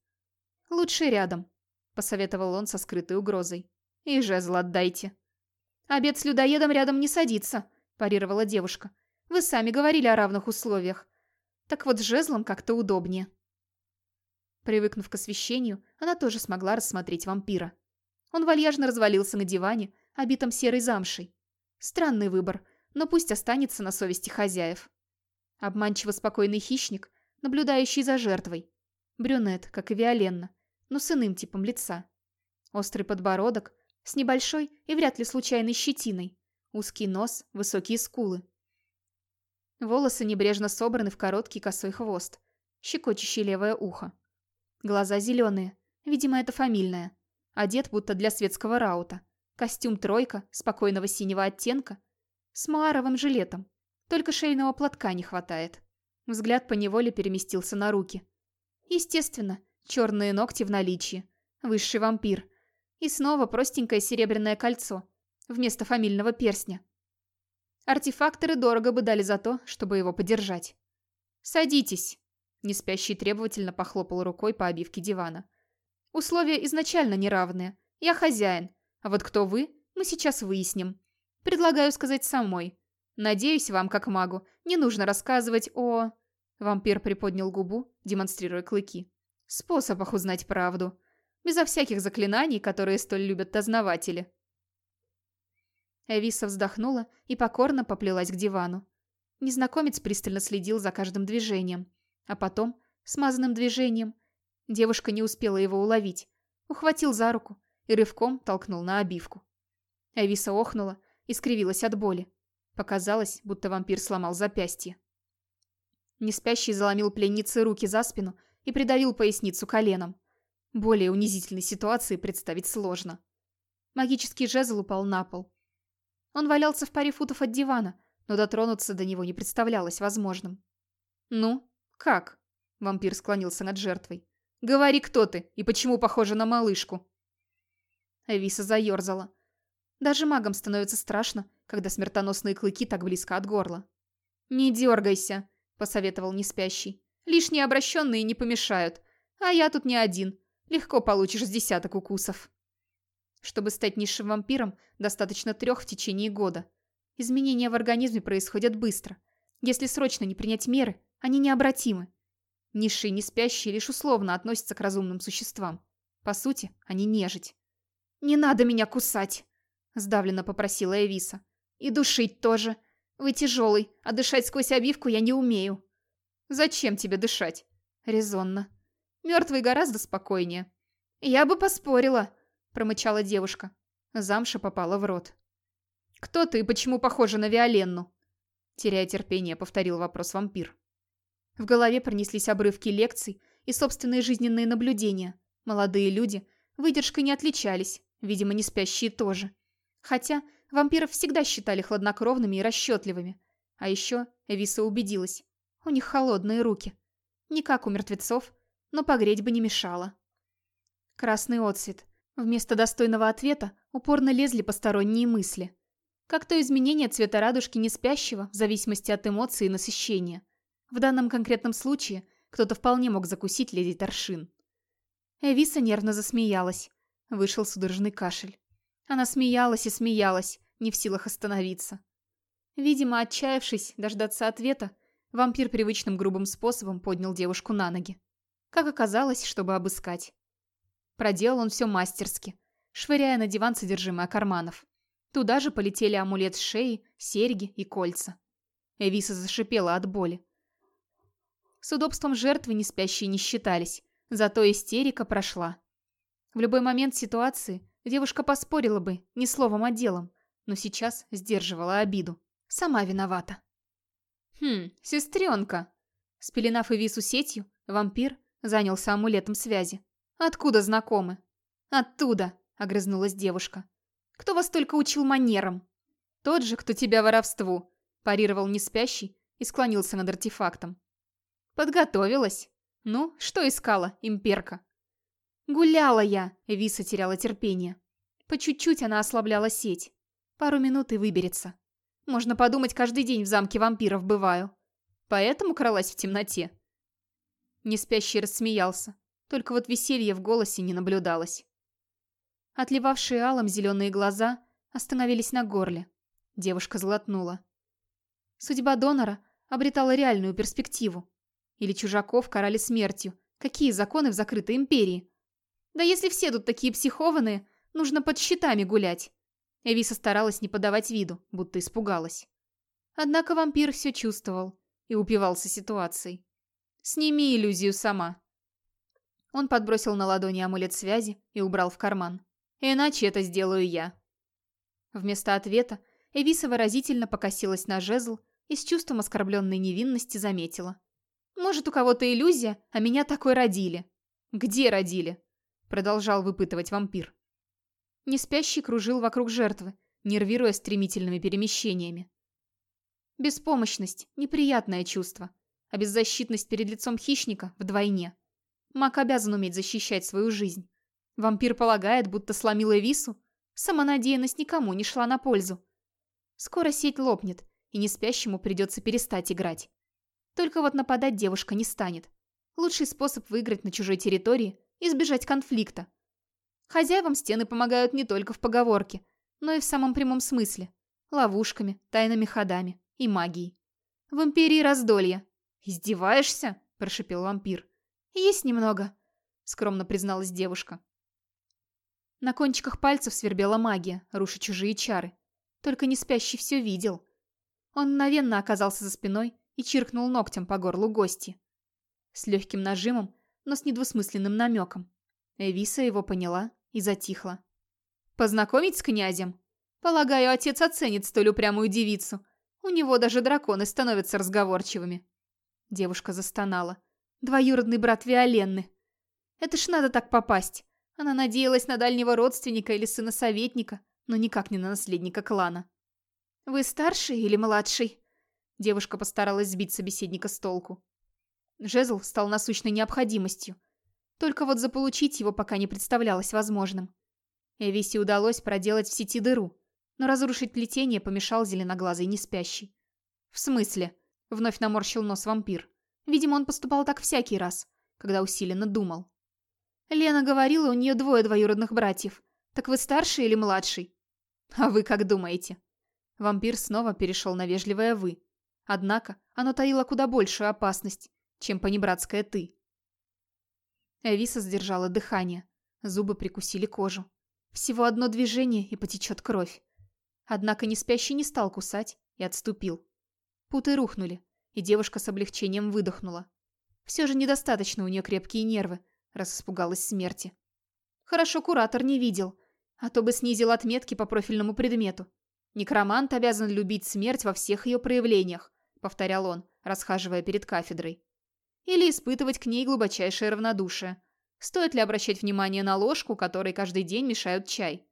«Лучше рядом», — посоветовал он со скрытой угрозой. «И жезл отдайте». «Обед с людоедом рядом не садится», — парировала девушка. «Вы сами говорили о равных условиях. Так вот с жезлом как-то удобнее». Привыкнув к освещению, она тоже смогла рассмотреть вампира. Он вальяжно развалился на диване, обитом серой замшей. Странный выбор, но пусть останется на совести хозяев. Обманчиво спокойный хищник, наблюдающий за жертвой. Брюнет, как и Виоленна, но с иным типом лица. Острый подбородок, с небольшой и вряд ли случайной щетиной. Узкий нос, высокие скулы. Волосы небрежно собраны в короткий косой хвост, щекочущий левое ухо. Глаза зеленые, видимо, это фамильное. Одет будто для светского раута. Костюм тройка, спокойного синего оттенка, с муаровым жилетом. Только шейного платка не хватает. Взгляд по неволе переместился на руки. Естественно, черные ногти в наличии. Высший вампир. И снова простенькое серебряное кольцо. Вместо фамильного перстня. Артефакторы дорого бы дали за то, чтобы его подержать. «Садитесь!» Неспящий требовательно похлопал рукой по обивке дивана. Условия изначально неравные. Я хозяин. А вот кто вы, мы сейчас выясним. Предлагаю сказать самой. Надеюсь, вам, как магу, не нужно рассказывать о...» Вампир приподнял губу, демонстрируя клыки. «Способах узнать правду. Безо всяких заклинаний, которые столь любят дознаватели». Эвиса вздохнула и покорно поплелась к дивану. Незнакомец пристально следил за каждым движением. А потом, смазанным движением, Девушка не успела его уловить. Ухватил за руку и рывком толкнул на обивку. Эвиса охнула и скривилась от боли. Показалось, будто вампир сломал запястье. Неспящий заломил пленнице руки за спину и придавил поясницу коленом. Более унизительной ситуации представить сложно. Магический жезл упал на пол. Он валялся в паре футов от дивана, но дотронуться до него не представлялось возможным. «Ну, как?» – вампир склонился над жертвой. Говори, кто ты и почему похожа на малышку. Эвиса заерзала. Даже магам становится страшно, когда смертоносные клыки так близко от горла. «Не дергайся», — посоветовал неспящий. «Лишние обращенные не помешают. А я тут не один. Легко получишь с десяток укусов». Чтобы стать низшим вампиром, достаточно трех в течение года. Изменения в организме происходят быстро. Если срочно не принять меры, они необратимы. Низшие не спящие лишь условно относятся к разумным существам. По сути, они нежить. «Не надо меня кусать!» – сдавленно попросила Эвиса. «И душить тоже. Вы тяжелый, а дышать сквозь обивку я не умею». «Зачем тебе дышать?» «Резонно. Мертвый гораздо спокойнее». «Я бы поспорила», – промычала девушка. Замша попала в рот. «Кто ты и почему похожа на Виоленну?» Теряя терпение, повторил вопрос вампир. В голове пронеслись обрывки лекций и собственные жизненные наблюдения. Молодые люди выдержкой не отличались, видимо, не спящие тоже. Хотя вампиров всегда считали хладнокровными и расчетливыми. А еще Эвиса убедилась. У них холодные руки. Не как у мертвецов, но погреть бы не мешало. Красный отцвет. Вместо достойного ответа упорно лезли посторонние мысли. Как то изменение цвета радужки неспящего в зависимости от эмоций и насыщения. В данном конкретном случае кто-то вполне мог закусить леди Торшин. Эвиса нервно засмеялась. Вышел судорожный кашель. Она смеялась и смеялась, не в силах остановиться. Видимо, отчаявшись дождаться ответа, вампир привычным грубым способом поднял девушку на ноги. Как оказалось, чтобы обыскать. Проделал он все мастерски. швыряя на диван содержимое карманов. Туда же полетели амулет с шеи, серьги и кольца. Эвиса зашипела от боли. С удобством жертвы не спящие не считались, зато истерика прошла. В любой момент ситуации девушка поспорила бы, не словом, а делом, но сейчас сдерживала обиду. Сама виновата. «Хм, сестренка!» Спеленав Эвису сетью, вампир занялся амулетом связи. «Откуда знакомы?» «Оттуда!» — огрызнулась девушка. «Кто вас только учил манерам?» «Тот же, кто тебя воровству!» — парировал неспящий и склонился над артефактом. «Подготовилась. Ну, что искала, имперка?» «Гуляла я!» — Эвиса теряла терпение. По чуть-чуть она ослабляла сеть. Пару минут и выберется. Можно подумать, каждый день в замке вампиров бываю. Поэтому кралась в темноте. Неспящий рассмеялся. Только вот веселья в голосе не наблюдалось. Отливавшие алым зеленые глаза остановились на горле. Девушка злотнула. Судьба донора обретала реальную перспективу. Или чужаков карали смертью. Какие законы в закрытой империи? Да если все тут такие психованные, нужно под щитами гулять. Эвиса старалась не подавать виду, будто испугалась. Однако вампир все чувствовал и упивался ситуацией. «Сними иллюзию сама». Он подбросил на ладони амулет связи и убрал в карман. «Иначе это сделаю я». Вместо ответа Эвиса выразительно покосилась на жезл и с чувством оскорбленной невинности заметила. «Может, у кого-то иллюзия, а меня такой родили». «Где родили?» Продолжал выпытывать вампир. Неспящий кружил вокруг жертвы, нервируя стремительными перемещениями. Беспомощность – неприятное чувство, а беззащитность перед лицом хищника – вдвойне. Маг обязан уметь защищать свою жизнь. Вампир полагает, будто сломила Вису, самонадеянность никому не шла на пользу. Скоро сеть лопнет, и неспящему придется перестать играть. Только вот нападать девушка не станет. Лучший способ выиграть на чужой территории – избежать конфликта – Хозяевам стены помогают не только в поговорке, но и в самом прямом смысле. Ловушками, тайными ходами и магией. В Империи раздолье. «Издеваешься?» – прошипел вампир. «Есть немного», – скромно призналась девушка. На кончиках пальцев свербела магия, руша чужие чары. Только не спящий все видел. Он мгновенно оказался за спиной и чиркнул ногтем по горлу гости. С легким нажимом, но с недвусмысленным намеком. Эвиса его поняла и затихла. «Познакомить с князем? Полагаю, отец оценит столь упрямую девицу. У него даже драконы становятся разговорчивыми». Девушка застонала. «Двоюродный брат Виоленны. Это ж надо так попасть. Она надеялась на дальнего родственника или сына советника, но никак не на наследника клана. «Вы старший или младший?» Девушка постаралась сбить собеседника с толку. Жезл стал насущной необходимостью. Только вот заполучить его пока не представлялось возможным. Эвисе удалось проделать в сети дыру, но разрушить плетение помешал зеленоглазый неспящий. «В смысле?» — вновь наморщил нос вампир. Видимо, он поступал так всякий раз, когда усиленно думал. Лена говорила, у нее двое двоюродных братьев. Так вы старший или младший? А вы как думаете? Вампир снова перешел на вежливое «вы». Однако оно таило куда большую опасность, чем понебратское «ты». Эвиса сдержала дыхание. Зубы прикусили кожу. Всего одно движение, и потечет кровь. Однако неспящий не стал кусать и отступил. Путы рухнули, и девушка с облегчением выдохнула. Все же недостаточно у нее крепкие нервы, раз испугалась смерти. Хорошо куратор не видел, а то бы снизил отметки по профильному предмету. Некромант обязан любить смерть во всех ее проявлениях, повторял он, расхаживая перед кафедрой или испытывать к ней глубочайшее равнодушие. Стоит ли обращать внимание на ложку, которой каждый день мешают чай?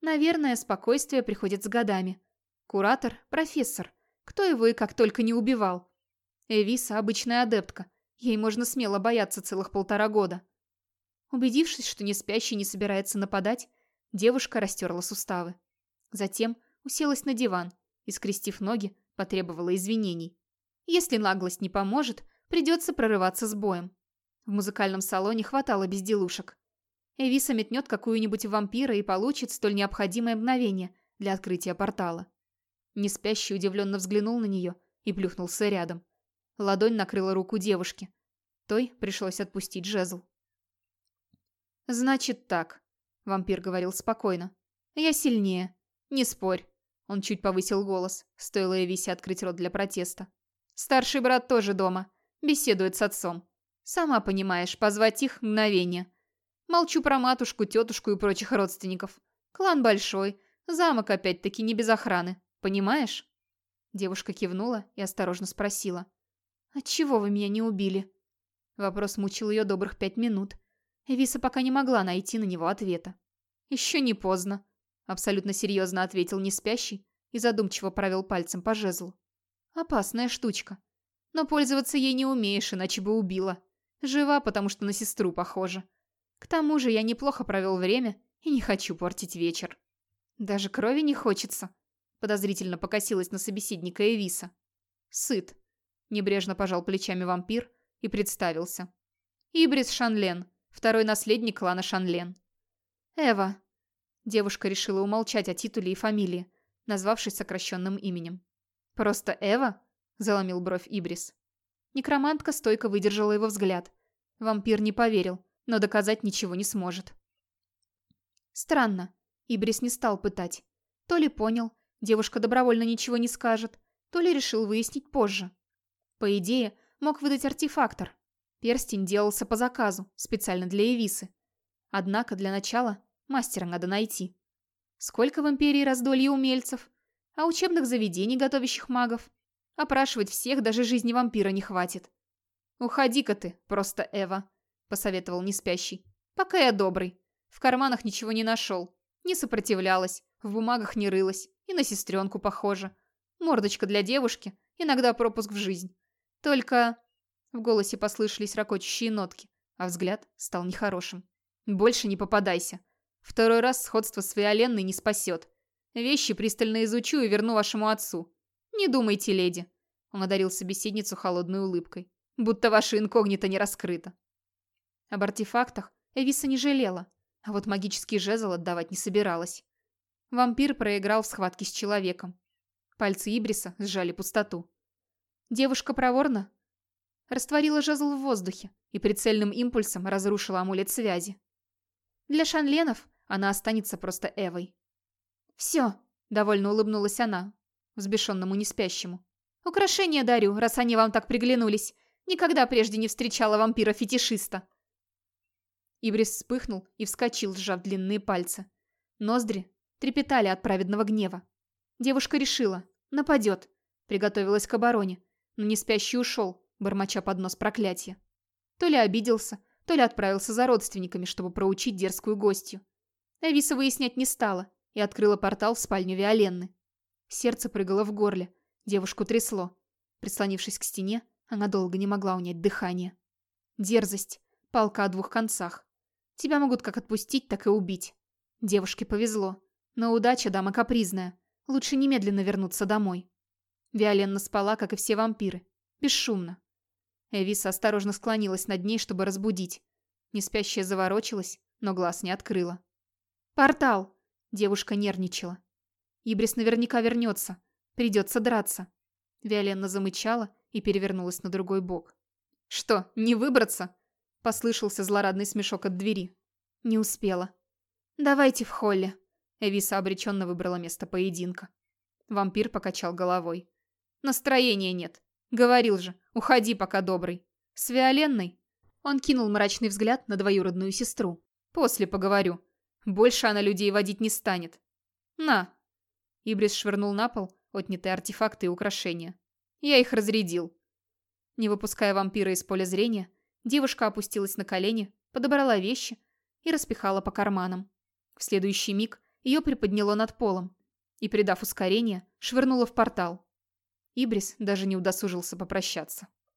Наверное, спокойствие приходит с годами. Куратор – профессор. Кто его и как только не убивал? Эвиса – обычная адептка. Ей можно смело бояться целых полтора года. Убедившись, что не спящий не собирается нападать, девушка растерла суставы. Затем уселась на диван и, скрестив ноги, потребовала извинений. Если наглость не поможет – Придется прорываться с боем. В музыкальном салоне хватало безделушек. Эвиса метнет какую-нибудь вампира и получит столь необходимое мгновение для открытия портала. Неспящий удивленно взглянул на нее и плюхнулся рядом. Ладонь накрыла руку девушки. Той пришлось отпустить жезл. «Значит так». Вампир говорил спокойно. «Я сильнее. Не спорь». Он чуть повысил голос, стоило Эвисе открыть рот для протеста. «Старший брат тоже дома. Беседует с отцом. Сама понимаешь, позвать их – мгновение. Молчу про матушку, тетушку и прочих родственников. Клан большой, замок опять-таки не без охраны. Понимаешь?» Девушка кивнула и осторожно спросила. «Отчего вы меня не убили?» Вопрос мучил ее добрых пять минут. Эвиса пока не могла найти на него ответа. «Еще не поздно», — абсолютно серьезно ответил неспящий и задумчиво провел пальцем по жезлу. «Опасная штучка. Но пользоваться ей не умеешь, иначе бы убила. Жива, потому что на сестру похожа. К тому же я неплохо провел время и не хочу портить вечер. Даже крови не хочется», — подозрительно покосилась на собеседника Эвиса. «Сыт», — небрежно пожал плечами вампир и представился. «Ибрис Шанлен, второй наследник клана Шанлен». «Эва». Девушка решила умолчать о титуле и фамилии, назвавшись сокращенным именем. «Просто Эва?» – заломил бровь Ибрис. Некромантка стойко выдержала его взгляд. Вампир не поверил, но доказать ничего не сможет. Странно. Ибрис не стал пытать. То ли понял, девушка добровольно ничего не скажет, то ли решил выяснить позже. По идее, мог выдать артефактор. Перстень делался по заказу, специально для Эвисы. Однако для начала мастера надо найти. Сколько в Империи раздолья умельцев, а учебных заведений, готовящих магов. Опрашивать всех даже жизни вампира не хватит. «Уходи-ка ты, просто Эва», — посоветовал неспящий. «Пока я добрый. В карманах ничего не нашел. Не сопротивлялась, в бумагах не рылась. И на сестренку похоже. Мордочка для девушки, иногда пропуск в жизнь. Только...» В голосе послышались ракочущие нотки, а взгляд стал нехорошим. «Больше не попадайся. Второй раз сходство с Виоленной не спасет. Вещи пристально изучу и верну вашему отцу. Не думайте, леди». Он одарил собеседницу холодной улыбкой. «Будто ваше инкогнито не раскрыто». Об артефактах Эвиса не жалела, а вот магический жезл отдавать не собиралась. Вампир проиграл в схватке с человеком. Пальцы Ибриса сжали пустоту. Девушка проворно растворила жезл в воздухе и прицельным импульсом разрушила амулет связи. Для шанленов она останется просто Эвой. «Все», — довольно улыбнулась она, взбешенному неспящему. «Украшения дарю, раз они вам так приглянулись. Никогда прежде не встречала вампира-фетишиста». Ибрис вспыхнул и вскочил, сжав длинные пальцы. Ноздри трепетали от праведного гнева. Девушка решила, нападет, приготовилась к обороне, но неспящий ушел, бормоча под нос проклятия. То ли обиделся, то ли отправился за родственниками, чтобы проучить дерзкую гостью. Эвиса выяснять не стала и открыла портал в спальню Виоленны. Сердце прыгало в горле, девушку трясло. Прислонившись к стене, она долго не могла унять дыхание. Дерзость, палка о двух концах. Тебя могут как отпустить, так и убить. Девушке повезло, но удача дама капризная. Лучше немедленно вернуться домой. Виоленна спала, как и все вампиры, бесшумно. Эвиса осторожно склонилась над ней, чтобы разбудить. Неспящая заворочилась, но глаз не открыла. «Портал!» Девушка нервничала. Ибрис наверняка вернется. Придется драться. Виоленна замычала и перевернулась на другой бок. «Что, не выбраться?» Послышался злорадный смешок от двери. Не успела. «Давайте в холле». Эвиса обреченно выбрала место поединка. Вампир покачал головой. «Настроения нет. Говорил же, уходи, пока добрый. С Виоленной?» Он кинул мрачный взгляд на двоюродную сестру. «После поговорю. Больше она людей водить не станет. На!» Ибрис швырнул на пол отнятые артефакты и украшения. «Я их разрядил». Не выпуская вампира из поля зрения, девушка опустилась на колени, подобрала вещи и распихала по карманам. В следующий миг ее приподняло над полом и, придав ускорение, швырнула в портал. Ибрис даже не удосужился попрощаться.